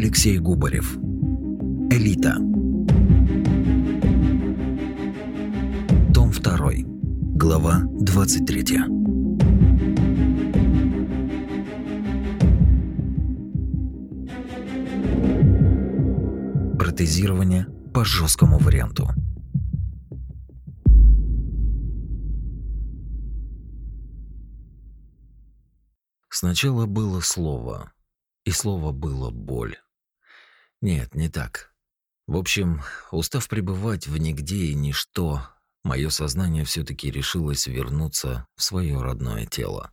Алексей Губарев. Элита. Том 2. Глава 23. Протезирование по жесткому варианту. Сначала было слово, и слово было боль. Нет, не так. В общем, устав пребывать в нигде и ничто, мое сознание все таки решилось вернуться в свое родное тело.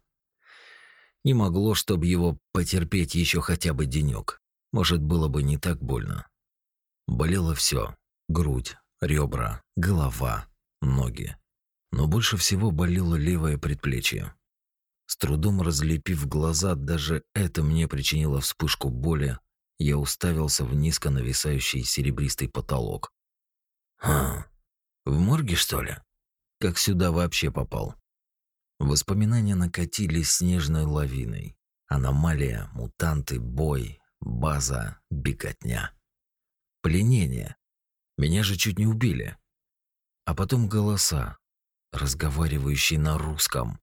Не могло, чтобы его потерпеть еще хотя бы денек. Может, было бы не так больно. Болело все: грудь, ребра, голова, ноги. Но больше всего болело левое предплечье. С трудом разлепив глаза, даже это мне причинило вспышку боли. Я уставился в низко нависающий серебристый потолок. «Хм, в морге, что ли? Как сюда вообще попал?» Воспоминания накатились снежной лавиной. Аномалия, мутанты, бой, база, беготня. Пленение. Меня же чуть не убили. А потом голоса, разговаривающие на русском.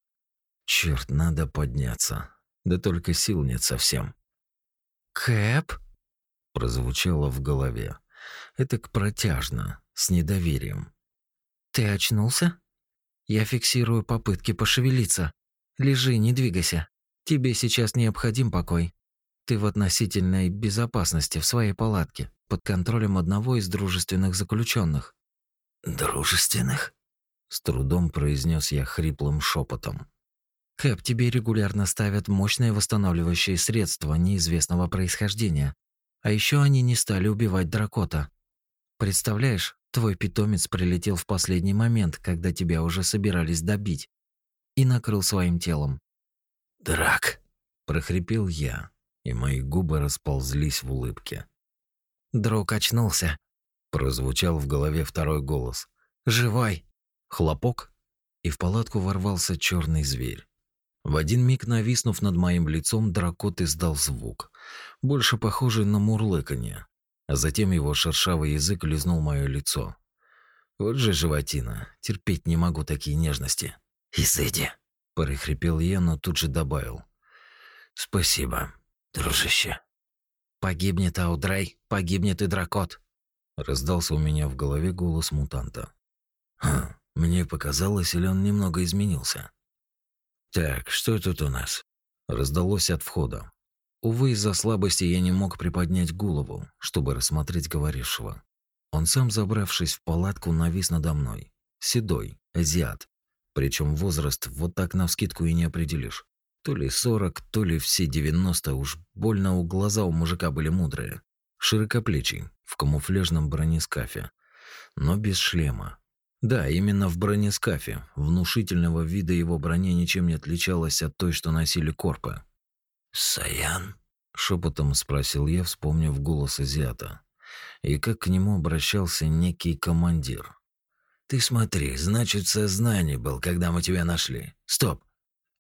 Черт, надо подняться. Да только сил нет совсем. «Кэп?» – прозвучало в голове. Это к протяжно, с недоверием. «Ты очнулся? Я фиксирую попытки пошевелиться. Лежи, не двигайся. Тебе сейчас необходим покой. Ты в относительной безопасности в своей палатке, под контролем одного из дружественных заключенных. «Дружественных?» – с трудом произнес я хриплым шепотом. Кэп, тебе регулярно ставят мощные восстанавливающие средства неизвестного происхождения. А еще они не стали убивать дракота. Представляешь, твой питомец прилетел в последний момент, когда тебя уже собирались добить, и накрыл своим телом. «Драк!» – прохрипел я, и мои губы расползлись в улыбке. «Друг очнулся», – прозвучал в голове второй голос. «Живой!» Хлопок, и в палатку ворвался черный зверь. В один миг нависнув над моим лицом, дракот издал звук, больше похожий на мурлыканье, а затем его шершавый язык лизнул мое лицо. Вот же животина, терпеть не могу такие нежности. «Изыди!» – прохрипел я, но тут же добавил. «Спасибо, дружище». «Погибнет Аудрай, погибнет и дракот», – раздался у меня в голове голос мутанта. «Хм, мне показалось, или он немного изменился?» «Так, что тут у нас?» Раздалось от входа. Увы, из-за слабости я не мог приподнять голову, чтобы рассмотреть говорившего. Он сам, забравшись в палатку, навис надо мной. Седой, азиат. Причем возраст вот так навскидку и не определишь. То ли сорок, то ли все девяносто, уж больно у глаза у мужика были мудрые. Широкоплечий, в камуфляжном бронескафе, но без шлема, да, именно в бронескафе. Внушительного вида его броня ничем не отличалась от той, что носили корпы. «Саян?» — шепотом спросил я, вспомнив голос азиата. И как к нему обращался некий командир. «Ты смотри, значит, сознание был, когда мы тебя нашли. Стоп!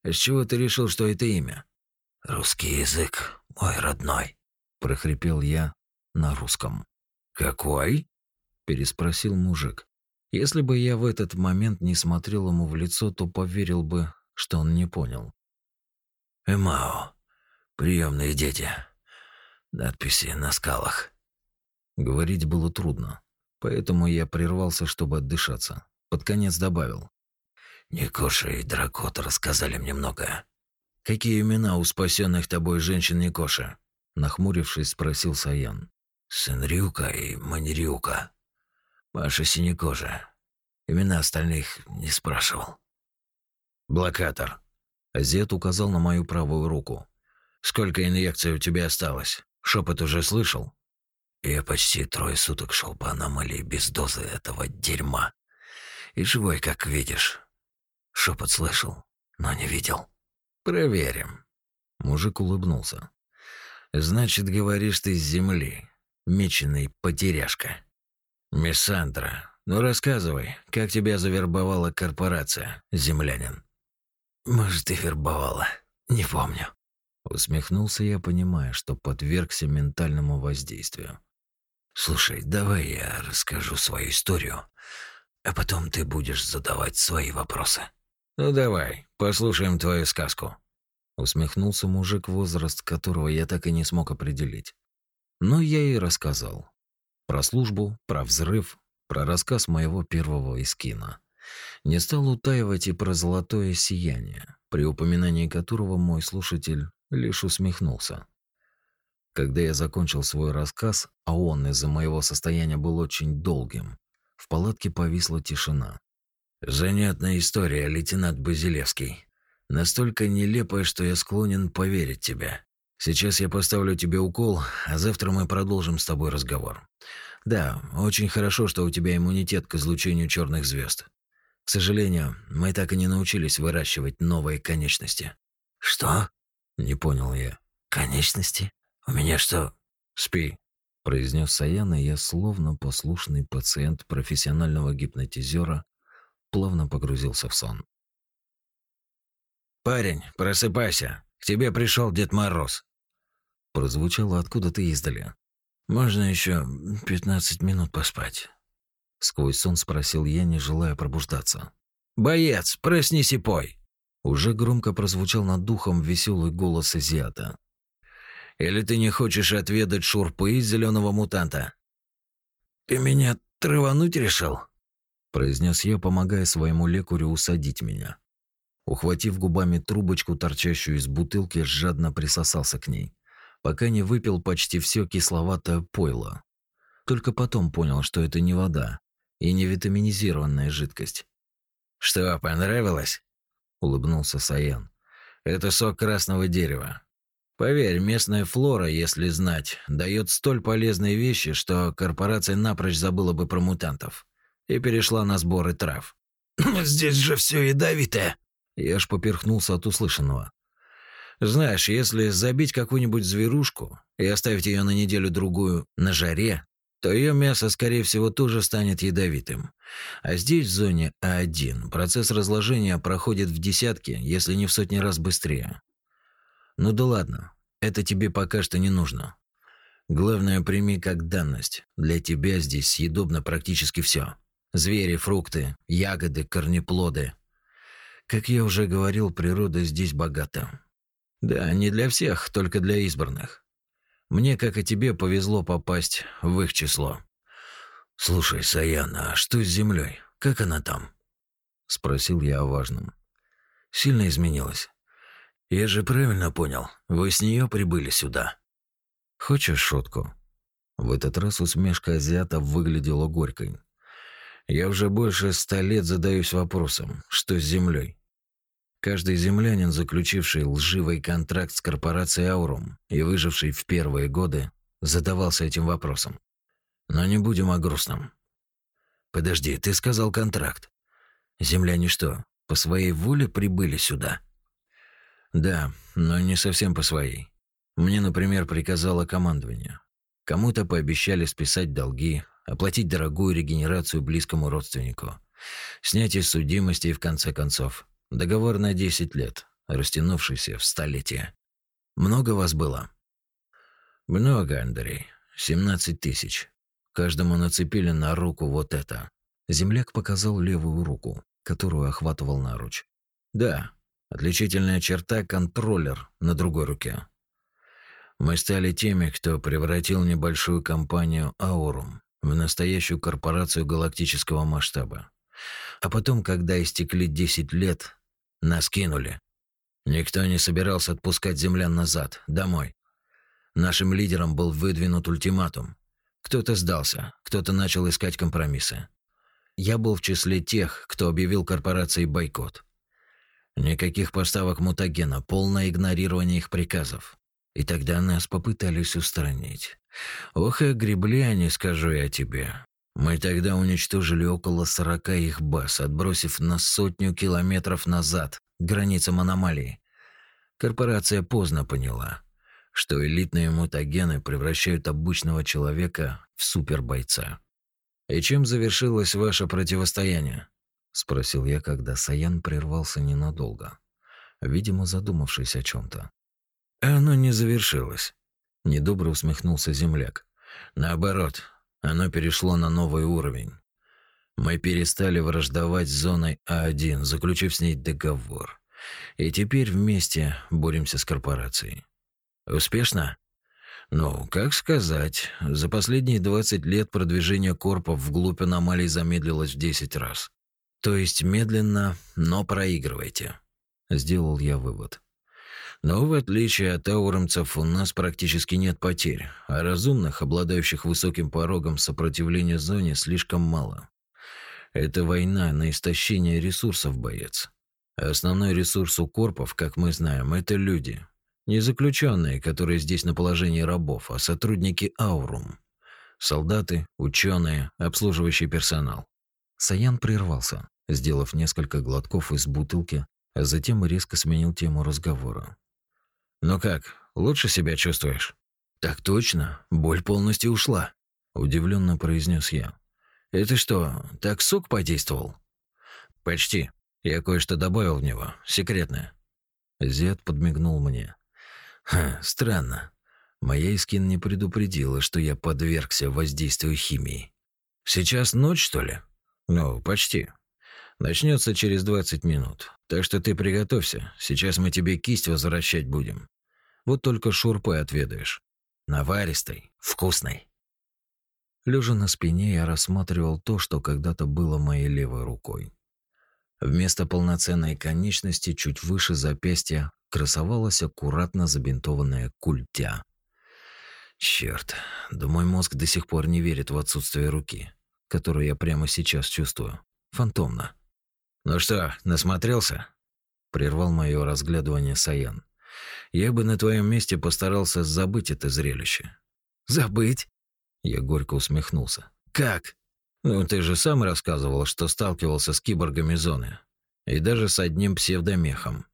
С чего ты решил, что это имя?» «Русский язык, мой родной», — прохрипел я на русском. «Какой?» — переспросил мужик. Если бы я в этот момент не смотрел ему в лицо, то поверил бы, что он не понял. «Эмао. Приемные дети. Надписи на скалах». Говорить было трудно, поэтому я прервался, чтобы отдышаться. Под конец добавил. «Никоша и Дракот рассказали мне многое». «Какие имена у спасенных тобой женщин Никоши?» Нахмурившись, спросил Саян. «Сенрюка и Манирюка», Маша синекожа. Имена остальных не спрашивал. Блокатор. Азет указал на мою правую руку. Сколько инъекций у тебя осталось? Шепот уже слышал? Я почти трое суток шел по аномалии без дозы этого дерьма. И живой, как видишь. Шепот слышал, но не видел. Проверим. Мужик улыбнулся. Значит, говоришь ты с земли, меченый потеряшка. «Миссандра, ну рассказывай, как тебя завербовала корпорация, землянин?» «Может, и вербовала, не помню». Усмехнулся я, понимая, что подвергся ментальному воздействию. «Слушай, давай я расскажу свою историю, а потом ты будешь задавать свои вопросы». «Ну давай, послушаем твою сказку». Усмехнулся мужик, возраст которого я так и не смог определить. Но я и рассказал. Про службу, про взрыв, про рассказ моего первого эскина. Не стал утаивать и про золотое сияние, при упоминании которого мой слушатель лишь усмехнулся. Когда я закончил свой рассказ, а он из-за моего состояния был очень долгим, в палатке повисла тишина. Занятная история, лейтенант Базилевский. Настолько нелепая, что я склонен поверить тебе. Сейчас я поставлю тебе укол, а завтра мы продолжим с тобой разговор. Да, очень хорошо, что у тебя иммунитет к излучению черных звезд. К сожалению, мы так и не научились выращивать новые конечности. Что? Не понял я. Конечности? У меня что? Спи, произнес Саян, и я, словно послушный пациент профессионального гипнотизера, плавно погрузился в сон. «Парень, просыпайся! К тебе пришел Дед Мороз!» Прозвучало откуда-то издали. «Можно еще пятнадцать минут поспать?» Сквозь сон спросил я, не желая пробуждаться. «Боец, проснись и пой!» Уже громко прозвучал над духом веселый голос азиата. «Или ты не хочешь отведать шурпы из зеленого мутанта?» «Ты меня травануть решил?» произнес я, помогая своему лекарю усадить меня. Ухватив губами трубочку, торчащую из бутылки, жадно присосался к ней, пока не выпил почти все кисловатое пойло. Только потом понял, что это не вода и не витаминизированная жидкость. «Что, понравилось?» – улыбнулся Саян. «Это сок красного дерева. Поверь, местная флора, если знать, дает столь полезные вещи, что корпорация напрочь забыла бы про мутантов и перешла на сборы трав. «Здесь же все ядовитое!» Я аж поперхнулся от услышанного. «Знаешь, если забить какую-нибудь зверушку и оставить ее на неделю-другую на жаре, то ее мясо, скорее всего, тоже станет ядовитым. А здесь, в зоне А1, процесс разложения проходит в десятки, если не в сотни раз быстрее. Ну да ладно, это тебе пока что не нужно. Главное, прими как данность. Для тебя здесь съедобно практически все. Звери, фрукты, ягоды, корнеплоды. Как я уже говорил, природа здесь богата. Да, не для всех, только для избранных. Мне, как и тебе, повезло попасть в их число. Слушай, Саяна, а что с землей? Как она там? спросил я о важном. Сильно изменилась. Я же правильно понял, вы с нее прибыли сюда. Хочешь шутку? В этот раз усмешка азиата выглядела горькой. Я уже больше ста лет задаюсь вопросом, что с Землей. Каждый землянин, заключивший лживый контракт с корпорацией Аурум и выживший в первые годы, задавался этим вопросом. Но не будем о грустном. Подожди, ты сказал контракт. Земляне что, по своей воле прибыли сюда? Да, но не совсем по своей. Мне, например, приказало командование. Кому-то пообещали списать долги, оплатить дорогую регенерацию близкому родственнику, снятие судимости и, в конце концов, договор на 10 лет, растянувшийся в столетие. Много вас было? Много, Андрей. 17 тысяч. Каждому нацепили на руку вот это. Земляк показал левую руку, которую охватывал наруч. Да, отличительная черта – контроллер на другой руке. Мы стали теми, кто превратил небольшую компанию Аурум в настоящую корпорацию галактического масштаба. А потом, когда истекли 10 лет, нас кинули. Никто не собирался отпускать землян назад, домой. Нашим лидерам был выдвинут ультиматум. Кто-то сдался, кто-то начал искать компромиссы. Я был в числе тех, кто объявил корпорации бойкот. Никаких поставок мутагена, полное игнорирование их приказов. И тогда нас попытались устранить. Ох и гребли они, скажу я тебе. Мы тогда уничтожили около сорока их баз, отбросив на сотню километров назад, к границам аномалии. Корпорация поздно поняла, что элитные мутагены превращают обычного человека в супербойца. «И чем завершилось ваше противостояние?» — спросил я, когда Саян прервался ненадолго, видимо, задумавшись о чем то оно не завершилось. Недобро усмехнулся земляк. Наоборот, оно перешло на новый уровень. Мы перестали враждовать с зоной А1, заключив с ней договор. И теперь вместе боремся с корпорацией. Успешно? Ну, как сказать, за последние 20 лет продвижение корпов вглубь аномалий замедлилось в 10 раз. То есть медленно, но проигрываете. Сделал я вывод. Но в отличие от ауромцев у нас практически нет потерь, а разумных, обладающих высоким порогом сопротивления зоне, слишком мало. Это война на истощение ресурсов, боец. Основной ресурс у корпов, как мы знаем, это люди. Не заключенные, которые здесь на положении рабов, а сотрудники Аурум. Солдаты, ученые, обслуживающий персонал. Саян прервался, сделав несколько глотков из бутылки, а затем резко сменил тему разговора. «Ну как, лучше себя чувствуешь?» «Так точно, боль полностью ушла», – удивленно произнес я. Это что, так сок подействовал? Почти. Я кое-что добавил в него, секретное. Зет подмигнул мне. Ха, странно. Моя Искин не предупредила, что я подвергся воздействию химии. Сейчас ночь, что ли? Ну, почти. Начнется через 20 минут. Так что ты приготовься. Сейчас мы тебе кисть возвращать будем. Вот только шурпы отведаешь. Наваристой, вкусной. Лежа на спине, я рассматривал то, что когда-то было моей левой рукой. Вместо полноценной конечности чуть выше запястья красовалась аккуратно забинтованная культя. Черт, да мой мозг до сих пор не верит в отсутствие руки, которую я прямо сейчас чувствую. Фантомно. «Ну что, насмотрелся?» Прервал мое разглядывание Саян. «Я бы на твоем месте постарался забыть это зрелище». «Забыть?» Я горько усмехнулся. «Как?» «Ну, ты же сам рассказывал, что сталкивался с киборгами зоны. И даже с одним псевдомехом.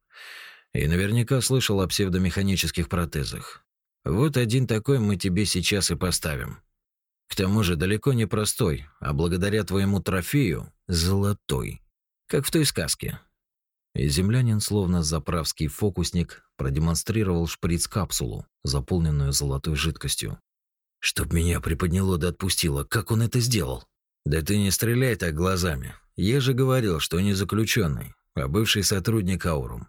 И наверняка слышал о псевдомеханических протезах. Вот один такой мы тебе сейчас и поставим. К тому же далеко не простой, а благодаря твоему трофею – золотой. Как в той сказке». И землянин, словно заправский фокусник, продемонстрировал шприц-капсулу, заполненную золотой жидкостью. Чтоб меня приподняло да отпустило, как он это сделал? Да ты не стреляй так глазами. Я же говорил, что не заключенный, а бывший сотрудник Аурум.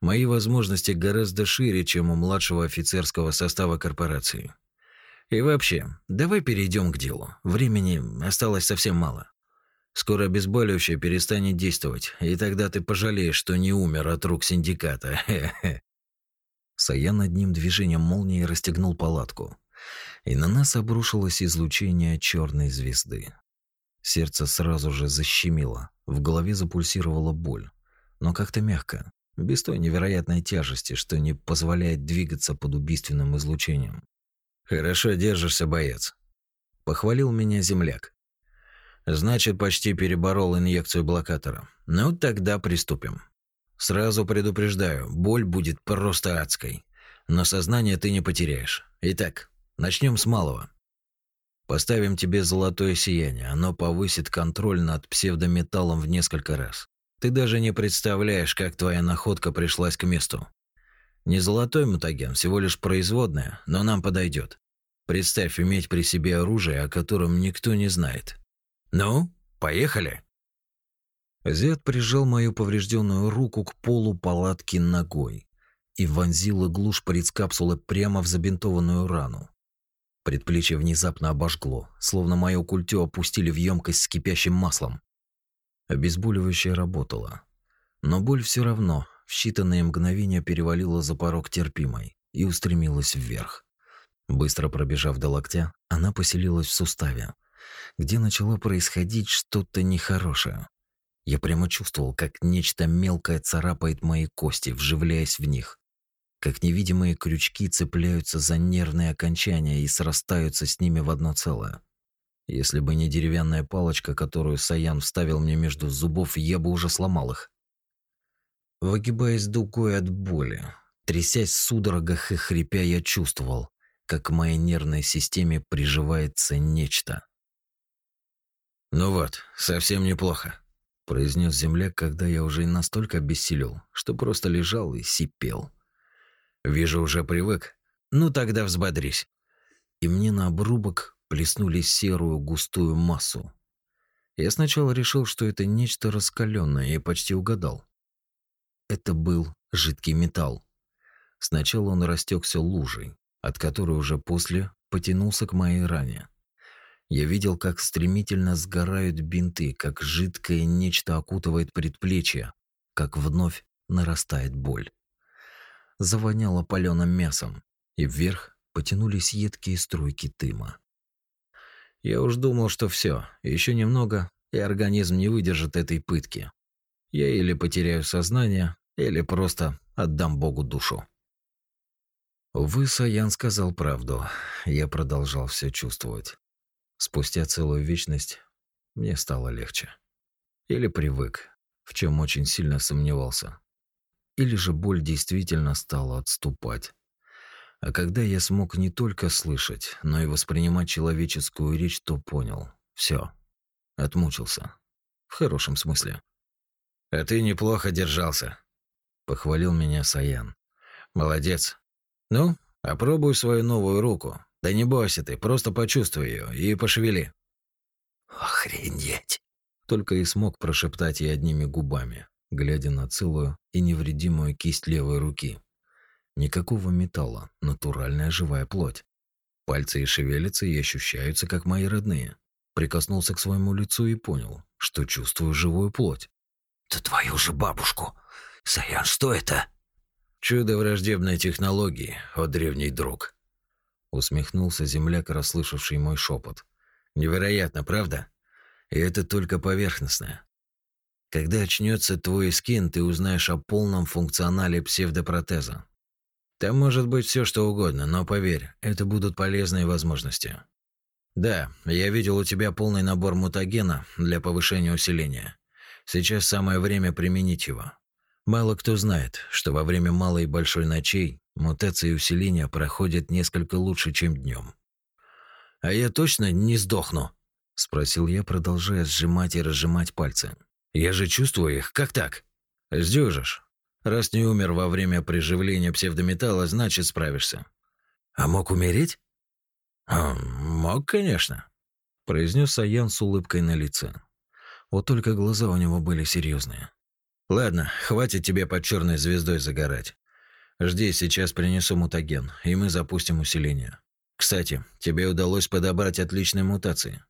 Мои возможности гораздо шире, чем у младшего офицерского состава корпорации. И вообще, давай перейдем к делу. Времени осталось совсем мало. Скоро обезболивающее перестанет действовать, и тогда ты пожалеешь, что не умер от рук синдиката. Саян одним движением молнии расстегнул палатку, и на нас обрушилось излучение черной звезды. Сердце сразу же защемило, в голове запульсировала боль, но как-то мягко, без той невероятной тяжести, что не позволяет двигаться под убийственным излучением. «Хорошо держишься, боец», — похвалил меня земляк. «Значит, почти переборол инъекцию блокатора. Ну, тогда приступим. Сразу предупреждаю, боль будет просто адской, но сознание ты не потеряешь. Итак, Начнем с малого. Поставим тебе золотое сияние. Оно повысит контроль над псевдометаллом в несколько раз. Ты даже не представляешь, как твоя находка пришлась к месту. Не золотой мутаген, всего лишь производная, но нам подойдет. Представь иметь при себе оружие, о котором никто не знает. Ну, поехали. Зет прижал мою поврежденную руку к полу палатки ногой и вонзил иглу шприц-капсулы прямо в забинтованную рану. Предплечье внезапно обожгло, словно мою культю опустили в емкость с кипящим маслом. Обезболивающее работало. Но боль все равно в считанные мгновения перевалила за порог терпимой и устремилась вверх. Быстро пробежав до локтя, она поселилась в суставе, где начало происходить что-то нехорошее. Я прямо чувствовал, как нечто мелкое царапает мои кости, вживляясь в них как невидимые крючки цепляются за нервные окончания и срастаются с ними в одно целое. Если бы не деревянная палочка, которую Саян вставил мне между зубов, я бы уже сломал их. Выгибаясь дугой от боли, трясясь в судорогах и хрипя, я чувствовал, как к моей нервной системе приживается нечто. «Ну вот, совсем неплохо», – произнес земляк, когда я уже настолько обессилел, что просто лежал и сипел. Вижу, уже привык. Ну тогда взбодрись. И мне на обрубок плеснули серую густую массу. Я сначала решил, что это нечто раскаленное, и почти угадал. Это был жидкий металл. Сначала он растекся лужей, от которой уже после потянулся к моей ране. Я видел, как стремительно сгорают бинты, как жидкое нечто окутывает предплечье, как вновь нарастает боль. Завоняло паленым мясом, и вверх потянулись едкие струйки дыма. Я уж думал, что все, еще немного, и организм не выдержит этой пытки. Я или потеряю сознание, или просто отдам Богу душу. Увы, Саян сказал правду. Я продолжал все чувствовать. Спустя целую вечность мне стало легче. Или привык, в чем очень сильно сомневался. Или же боль действительно стала отступать. А когда я смог не только слышать, но и воспринимать человеческую речь, то понял. все, Отмучился. В хорошем смысле. «А ты неплохо держался», — похвалил меня Саян. «Молодец. Ну, опробуй свою новую руку. Да не бойся ты, просто почувствуй ее и пошевели. Охренеть! Только и смог прошептать я одними губами, глядя на целую и невредимую кисть левой руки. Никакого металла, натуральная живая плоть. Пальцы и шевелятся и ощущаются, как мои родные. Прикоснулся к своему лицу и понял, что чувствую живую плоть. «Да твою же бабушку! Саян, что это?» «Чудо враждебной технологии, о древний друг», Усмехнулся земляк, расслышавший мой шепот. Невероятно, правда? И это только поверхностное. Когда очнется твой скин, ты узнаешь о полном функционале псевдопротеза. Там может быть все, что угодно, но поверь, это будут полезные возможности. Да, я видел у тебя полный набор мутагена для повышения усиления. Сейчас самое время применить его. Мало кто знает, что во время малой и большой ночей Мутации усиления проходят несколько лучше, чем днем. «А я точно не сдохну?» – спросил я, продолжая сжимать и разжимать пальцы. «Я же чувствую их. Как так?» «Сдюжишь. Раз не умер во время приживления псевдометалла, значит, справишься». «А мог умереть?» «А, «Мог, конечно», – произнес Саян с улыбкой на лице. Вот только глаза у него были серьезные. «Ладно, хватит тебе под черной звездой загорать. Жди, сейчас принесу мутаген, и мы запустим усиление. Кстати, тебе удалось подобрать отличные мутации.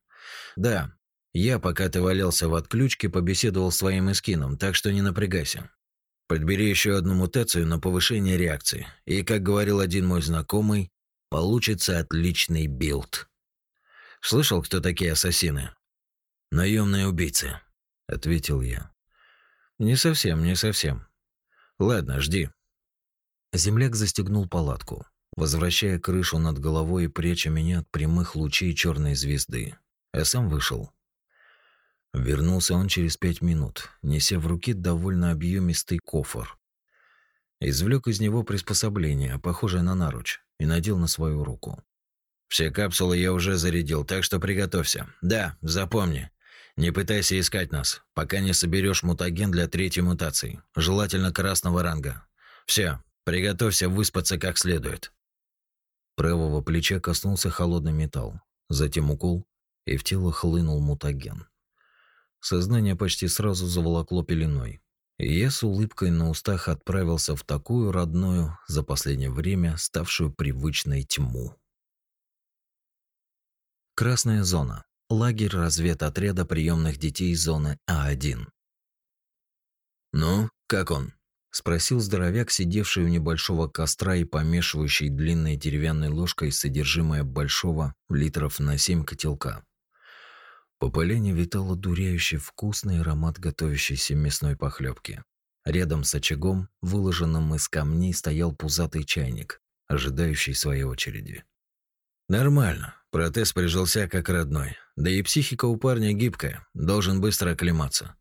Да, я, пока ты валялся в отключке, побеседовал с своим искином, так что не напрягайся. Подбери еще одну мутацию на повышение реакции. И, как говорил один мой знакомый, получится отличный билд. Слышал, кто такие ассасины? Наемные убийцы, ответил я. Не совсем, не совсем. Ладно, жди. Земляк застегнул палатку, возвращая крышу над головой и пряча меня от прямых лучей черной звезды. А сам вышел. Вернулся он через пять минут, неся в руки довольно объемистый кофр. Извлек из него приспособление, похожее на наруч, и надел на свою руку. «Все капсулы я уже зарядил, так что приготовься. Да, запомни. Не пытайся искать нас, пока не соберешь мутаген для третьей мутации, желательно красного ранга. Все, Приготовься выспаться как следует. Правого плеча коснулся холодный металл, затем укол, и в тело хлынул мутаген. Сознание почти сразу заволокло пеленой, и я с улыбкой на устах отправился в такую родную, за последнее время ставшую привычной тьму. Красная зона. Лагерь разведотряда приемных детей зоны А1. «Ну, как он?» Спросил здоровяк, сидевший у небольшого костра и помешивающий длинной деревянной ложкой содержимое большого литров на семь котелка. По полене витал одуряющий вкусный аромат готовящейся мясной похлебки. Рядом с очагом, выложенным из камней, стоял пузатый чайник, ожидающий своей очереди. Нормально. Протез прижился как родной. Да и психика у парня гибкая, должен быстро оклематься.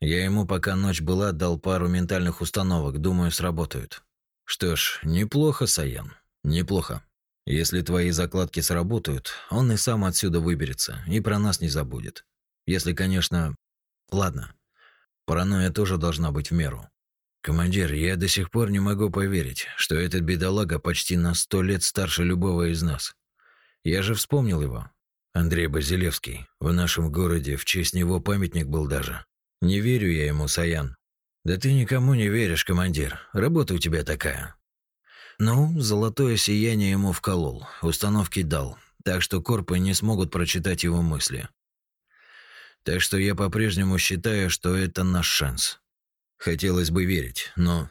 Я ему, пока ночь была, дал пару ментальных установок, думаю, сработают. Что ж, неплохо, Саян, неплохо. Если твои закладки сработают, он и сам отсюда выберется и про нас не забудет. Если, конечно... Ладно. Паранойя тоже должна быть в меру. Командир, я до сих пор не могу поверить, что этот бедолага почти на сто лет старше любого из нас. Я же вспомнил его. Андрей Базилевский. В нашем городе в честь него памятник был даже. Не верю я ему, Саян. Да ты никому не веришь, командир. Работа у тебя такая. Ну, золотое сияние ему вколол, установки дал, так что корпы не смогут прочитать его мысли. Так что я по-прежнему считаю, что это наш шанс. Хотелось бы верить, но